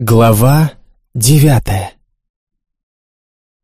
Глава девятая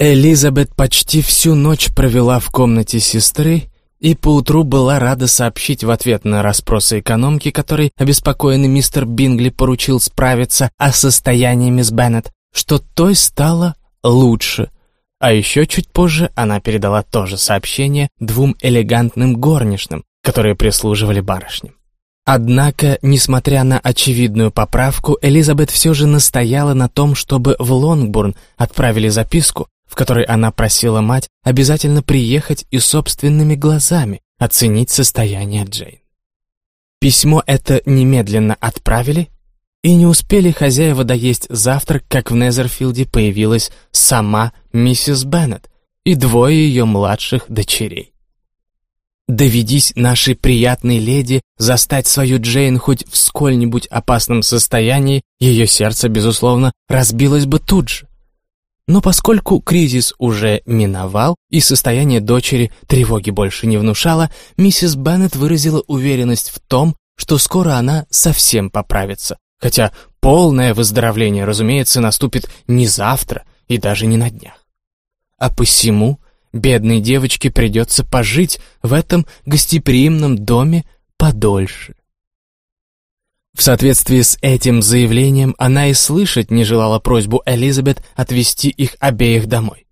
Элизабет почти всю ночь провела в комнате сестры и поутру была рада сообщить в ответ на расспросы экономки, которой обеспокоенный мистер Бингли поручил справиться о состоянии мисс Беннет, что той стало лучше. А еще чуть позже она передала то же сообщение двум элегантным горничным, которые прислуживали барышням. Однако, несмотря на очевидную поправку, Элизабет все же настояла на том, чтобы в Лонгбурн отправили записку, в которой она просила мать обязательно приехать и собственными глазами оценить состояние Джейн. Письмо это немедленно отправили, и не успели хозяева доесть завтрак, как в Незерфилде появилась сама миссис Беннет и двое ее младших дочерей. Доведись нашей приятной леди застать свою Джейн хоть в сколь-нибудь опасном состоянии, ее сердце, безусловно, разбилось бы тут же. Но поскольку кризис уже миновал и состояние дочери тревоги больше не внушало, миссис Беннет выразила уверенность в том, что скоро она совсем поправится, хотя полное выздоровление, разумеется, наступит не завтра и даже не на днях. А посему Бедной девочке придется пожить в этом гостеприимном доме подольше. В соответствии с этим заявлением она и слышать не желала просьбу Элизабет отвезти их обеих домой.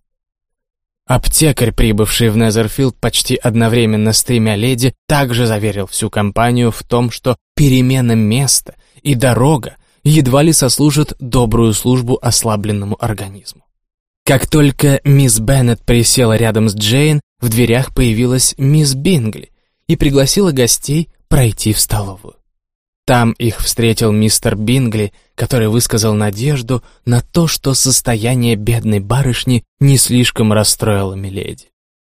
Аптекарь, прибывший в Незерфилд почти одновременно с тремя леди, также заверил всю компанию в том, что перемена места и дорога едва ли сослужат добрую службу ослабленному организму. Как только мисс Беннет присела рядом с Джейн, в дверях появилась мисс Бингли и пригласила гостей пройти в столовую. Там их встретил мистер Бингли, который высказал надежду на то, что состояние бедной барышни не слишком расстроило Миледи.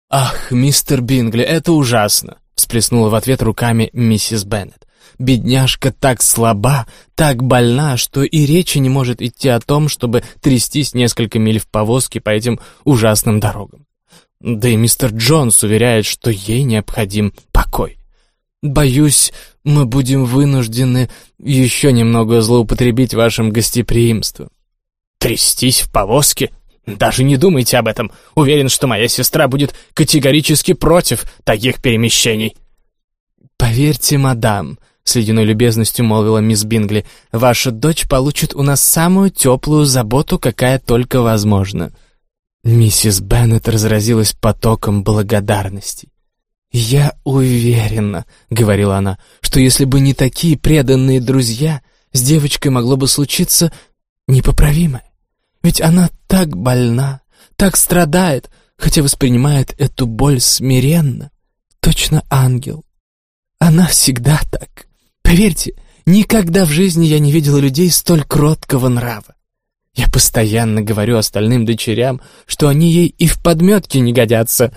«Ах, мистер Бингли, это ужасно!» — всплеснула в ответ руками миссис Беннет. Бедняжка так слаба, так больна, что и речи не может идти о том, чтобы трястись несколько миль в повозке по этим ужасным дорогам. Да и мистер Джонс уверяет, что ей необходим покой. Боюсь, мы будем вынуждены еще немного злоупотребить вашим гостеприимством. Трястись в повозке? Даже не думайте об этом. Уверен, что моя сестра будет категорически против таких перемещений. Поверьте, мадам, с ледяной любезностью молвила мисс Бингли. «Ваша дочь получит у нас самую теплую заботу, какая только возможна». Миссис Беннет разразилась потоком благодарностей. «Я уверена», — говорила она, — «что если бы не такие преданные друзья, с девочкой могло бы случиться непоправимое. Ведь она так больна, так страдает, хотя воспринимает эту боль смиренно, точно ангел. Она всегда так. Поверьте, никогда в жизни я не видела людей столь кроткого нрава. Я постоянно говорю остальным дочерям, что они ей и в подметке не годятся.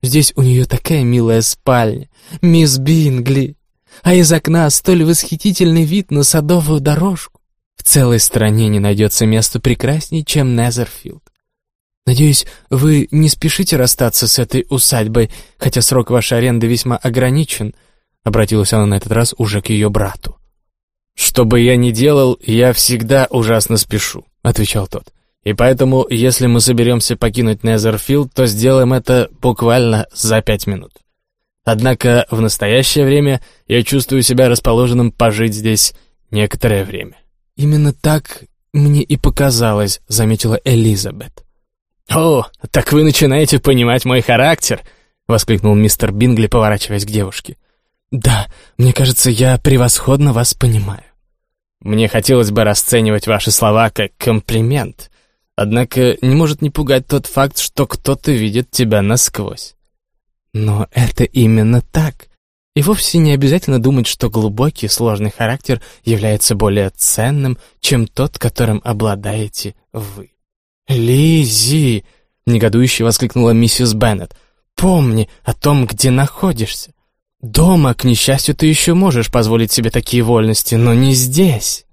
Здесь у нее такая милая спальня, мисс Бингли, а из окна столь восхитительный вид на садовую дорожку. В целой стране не найдется места прекраснее, чем Незерфилд. Надеюсь, вы не спешите расстаться с этой усадьбой, хотя срок вашей аренды весьма ограничен —— обратилась она на этот раз уже к ее брату. «Что бы я ни делал, я всегда ужасно спешу», — отвечал тот. «И поэтому, если мы соберемся покинуть Незерфилд, то сделаем это буквально за пять минут. Однако в настоящее время я чувствую себя расположенным пожить здесь некоторое время». «Именно так мне и показалось», — заметила Элизабет. «О, так вы начинаете понимать мой характер!» — воскликнул мистер Бингли, поворачиваясь к девушке. «Да, мне кажется, я превосходно вас понимаю». «Мне хотелось бы расценивать ваши слова как комплимент, однако не может не пугать тот факт, что кто-то видит тебя насквозь». «Но это именно так. И вовсе не обязательно думать, что глубокий, сложный характер является более ценным, чем тот, которым обладаете вы». Лизи! негодующе воскликнула миссис Беннет. «Помни о том, где находишься. Дома, к несчастью, ты еще можешь позволить себе такие вольности, но не здесь.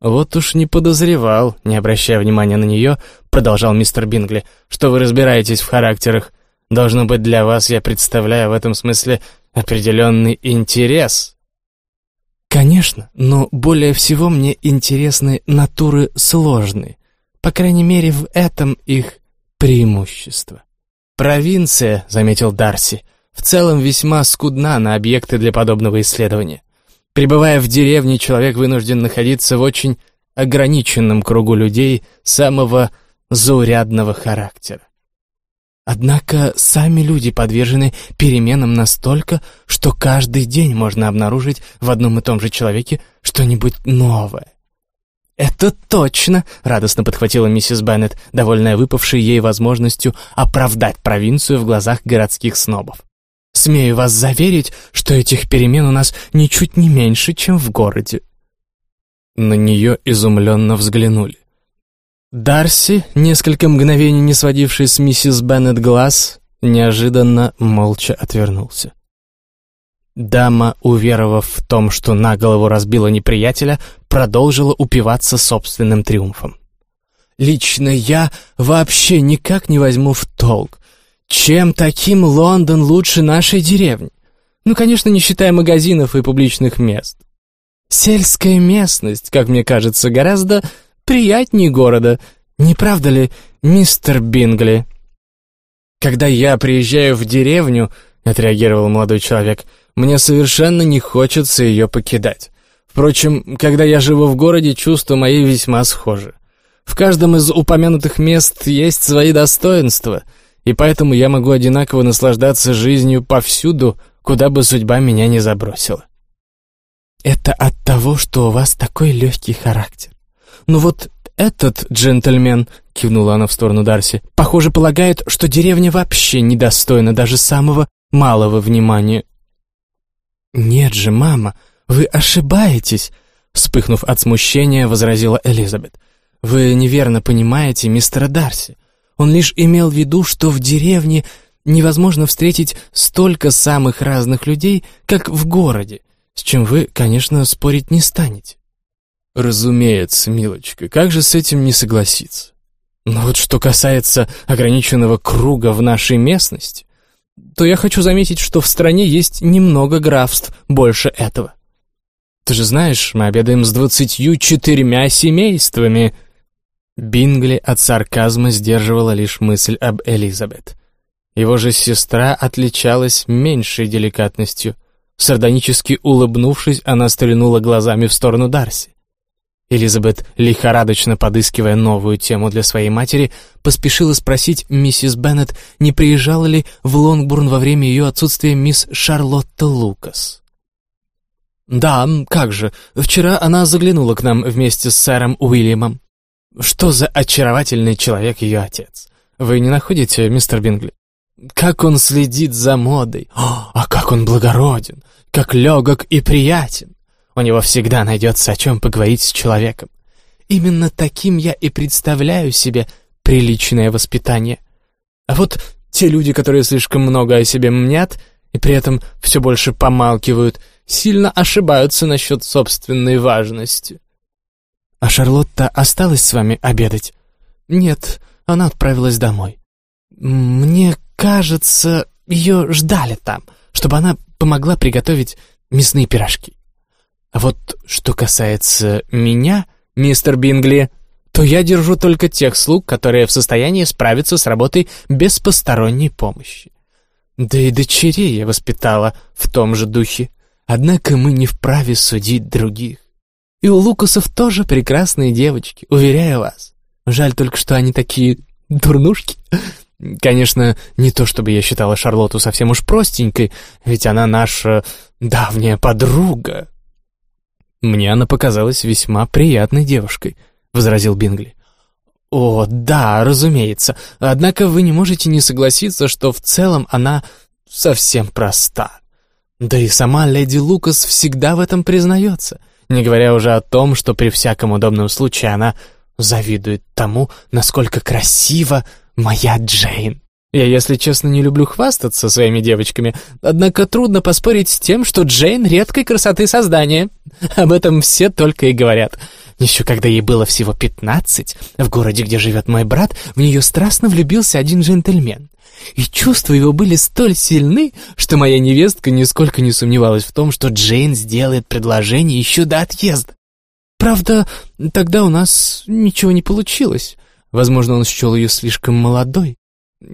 Вот уж не подозревал, не обращая внимания на нее, продолжал мистер Бингли, что вы разбираетесь в характерах. Должно быть, для вас я представляю в этом смысле определенный интерес. Конечно, но более всего мне интересны натуры сложные. По крайней мере, в этом их преимущество. «Провинция», — заметил Дарси, — «в целом весьма скудна на объекты для подобного исследования. Прибывая в деревне, человек вынужден находиться в очень ограниченном кругу людей самого заурядного характера. Однако сами люди подвержены переменам настолько, что каждый день можно обнаружить в одном и том же человеке что-нибудь новое. «Это точно!» — радостно подхватила миссис Беннет, довольная выпавшей ей возможностью оправдать провинцию в глазах городских снобов. «Смею вас заверить, что этих перемен у нас ничуть не меньше, чем в городе». На нее изумленно взглянули. Дарси, несколько мгновений не сводивший с миссис Беннет глаз, неожиданно молча отвернулся. Дама, уверовав в том, что на голову разбила неприятеля, продолжила упиваться собственным триумфом. «Лично я вообще никак не возьму в толк. Чем таким Лондон лучше нашей деревни? Ну, конечно, не считая магазинов и публичных мест. Сельская местность, как мне кажется, гораздо приятнее города, не правда ли, мистер Бингли?» «Когда я приезжаю в деревню», — отреагировал молодой человек, — «мне совершенно не хочется ее покидать. Впрочем, когда я живу в городе, чувства мои весьма схожи. В каждом из упомянутых мест есть свои достоинства, и поэтому я могу одинаково наслаждаться жизнью повсюду, куда бы судьба меня не забросила». «Это от того, что у вас такой легкий характер. «Ну вот этот джентльмен», — кивнула она в сторону Дарси, «похоже, полагает, что деревня вообще недостойна даже самого малого внимания». «Нет же, мама, вы ошибаетесь», — вспыхнув от смущения, возразила Элизабет. «Вы неверно понимаете мистера Дарси. Он лишь имел в виду, что в деревне невозможно встретить столько самых разных людей, как в городе, с чем вы, конечно, спорить не станете». Разумеется, милочка, как же с этим не согласиться? Но вот что касается ограниченного круга в нашей местности, то я хочу заметить, что в стране есть немного графств больше этого. Ты же знаешь, мы обедаем с двадцатью четырьмя семействами. Бингли от сарказма сдерживала лишь мысль об Элизабет. Его же сестра отличалась меньшей деликатностью. Сардонически улыбнувшись, она стрельнула глазами в сторону Дарси. Элизабет, лихорадочно подыскивая новую тему для своей матери, поспешила спросить миссис Беннет, не приезжала ли в Лонгбурн во время ее отсутствия мисс Шарлотта Лукас. «Да, как же. Вчера она заглянула к нам вместе с сэром Уильямом. Что за очаровательный человек ее отец. Вы не находите, мистер Бингли? Как он следит за модой. О, а как он благороден, как легок и приятен. У него всегда найдется о чем поговорить с человеком. Именно таким я и представляю себе приличное воспитание. А вот те люди, которые слишком много о себе мнят и при этом все больше помалкивают, сильно ошибаются насчет собственной важности. А Шарлотта осталась с вами обедать? Нет, она отправилась домой. Мне кажется, ее ждали там, чтобы она помогла приготовить мясные пирожки. А вот что касается меня, мистер Бингли, то я держу только тех слуг, которые в состоянии справиться с работой без посторонней помощи. Да и дочерей я воспитала в том же духе. Однако мы не вправе судить других. И у Лукасов тоже прекрасные девочки, уверяю вас. Жаль только, что они такие дурнушки. Конечно, не то чтобы я считала Шарлотту совсем уж простенькой, ведь она наша давняя подруга. «Мне она показалась весьма приятной девушкой», — возразил Бингли. «О, да, разумеется. Однако вы не можете не согласиться, что в целом она совсем проста. Да и сама леди Лукас всегда в этом признается, не говоря уже о том, что при всяком удобном случае она завидует тому, насколько красива моя Джейн. Я, если честно, не люблю хвастаться своими девочками, однако трудно поспорить с тем, что Джейн редкой красоты создания. Об этом все только и говорят. Еще когда ей было всего пятнадцать, в городе, где живет мой брат, в нее страстно влюбился один джентльмен. И чувства его были столь сильны, что моя невестка нисколько не сомневалась в том, что Джейн сделает предложение еще до отъезда. Правда, тогда у нас ничего не получилось. Возможно, он счел ее слишком молодой.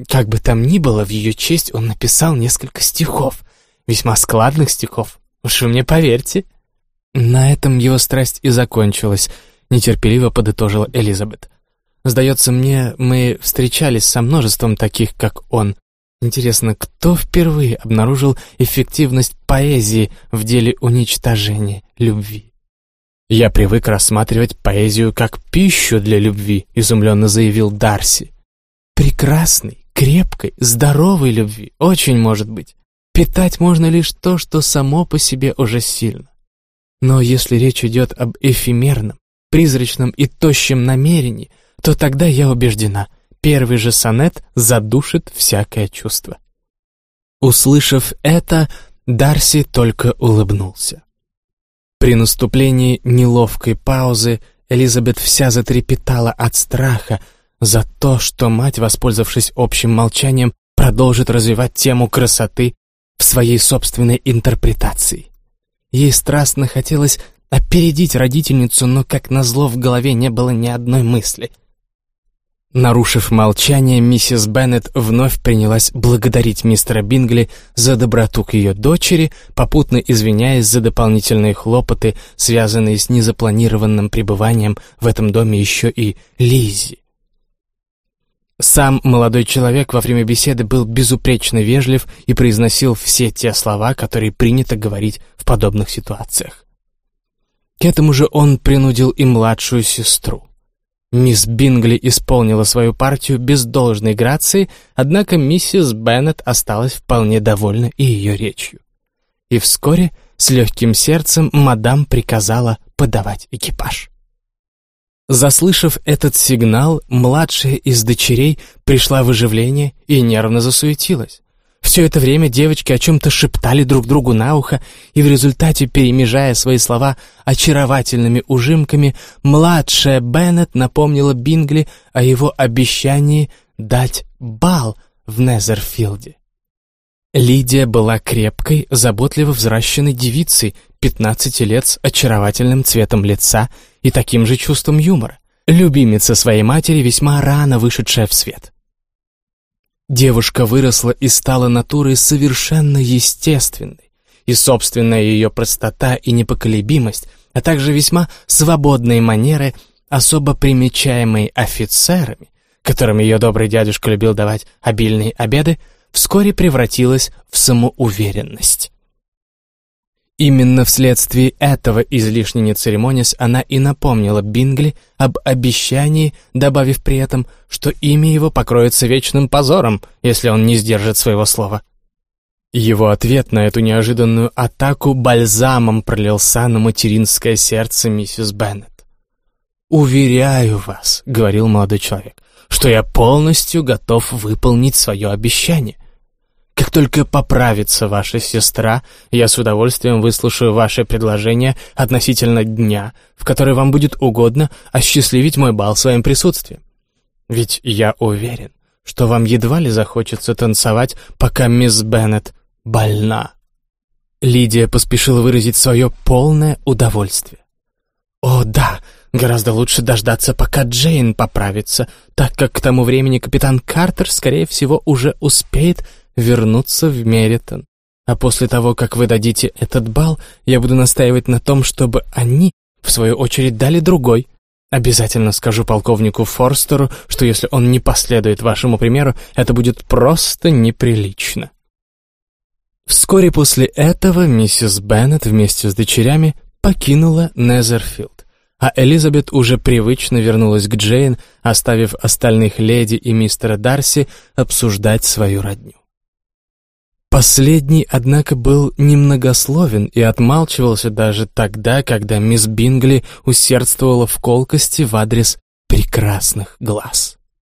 Как бы там ни было, в ее честь он написал несколько стихов. Весьма складных стихов. Уж вы мне поверьте. На этом его страсть и закончилась, нетерпеливо подытожила Элизабет. Сдается мне, мы встречались со множеством таких, как он. Интересно, кто впервые обнаружил эффективность поэзии в деле уничтожения любви? «Я привык рассматривать поэзию как пищу для любви», — изумленно заявил Дарси. «Прекрасной, крепкой, здоровой любви, очень может быть. Питать можно лишь то, что само по себе уже сильно. Но если речь идет об эфемерном, призрачном и тощем намерении, то тогда я убеждена, первый же сонет задушит всякое чувство. Услышав это, Дарси только улыбнулся. При наступлении неловкой паузы Элизабет вся затрепетала от страха за то, что мать, воспользовавшись общим молчанием, продолжит развивать тему красоты в своей собственной интерпретации. Ей страстно хотелось опередить родительницу, но, как назло, в голове не было ни одной мысли. Нарушив молчание, миссис Беннет вновь принялась благодарить мистера Бингли за доброту к ее дочери, попутно извиняясь за дополнительные хлопоты, связанные с незапланированным пребыванием в этом доме еще и Лизи. Сам молодой человек во время беседы был безупречно вежлив и произносил все те слова, которые принято говорить в подобных ситуациях. К этому же он принудил и младшую сестру. Мисс Бингли исполнила свою партию без должной грации, однако миссис Беннет осталась вполне довольна и ее речью. И вскоре с легким сердцем мадам приказала подавать экипаж. Заслышав этот сигнал, младшая из дочерей пришла в оживление и нервно засуетилась. Все это время девочки о чем-то шептали друг другу на ухо, и в результате, перемежая свои слова очаровательными ужимками, младшая Беннет напомнила Бингли о его обещании дать бал в Незерфилде. Лидия была крепкой, заботливо взращенной девицей, 15 лет с очаровательным цветом лица и таким же чувством юмора, любимица своей матери, весьма рано вышедшая в свет. Девушка выросла и стала натурой совершенно естественной, и собственная ее простота и непоколебимость, а также весьма свободные манеры, особо примечаемые офицерами, которым ее добрый дядюшка любил давать обильные обеды, вскоре превратилась в самоуверенность. Именно вследствие этого, излишне не церемонясь, она и напомнила Бингли об обещании, добавив при этом, что имя его покроется вечным позором, если он не сдержит своего слова. Его ответ на эту неожиданную атаку бальзамом пролился на материнское сердце миссис Беннет. «Уверяю вас», — говорил молодой человек, — «что я полностью готов выполнить свое обещание». Как только поправится ваша сестра, я с удовольствием выслушаю ваше предложение относительно дня, в который вам будет угодно осчастливить мой бал своим присутствием. Ведь я уверен, что вам едва ли захочется танцевать, пока мисс Беннет больна». Лидия поспешила выразить свое полное удовольствие. «О, да, гораздо лучше дождаться, пока Джейн поправится, так как к тому времени капитан Картер, скорее всего, уже успеет вернуться в Меритон. А после того, как вы дадите этот бал, я буду настаивать на том, чтобы они, в свою очередь, дали другой. Обязательно скажу полковнику Форстеру, что если он не последует вашему примеру, это будет просто неприлично. Вскоре после этого миссис Беннет вместе с дочерями покинула Незерфилд, а Элизабет уже привычно вернулась к Джейн, оставив остальных леди и мистера Дарси обсуждать свою родню. Последний, однако, был немногословен и отмалчивался даже тогда, когда мисс Бингли усердствовала в колкости в адрес прекрасных глаз.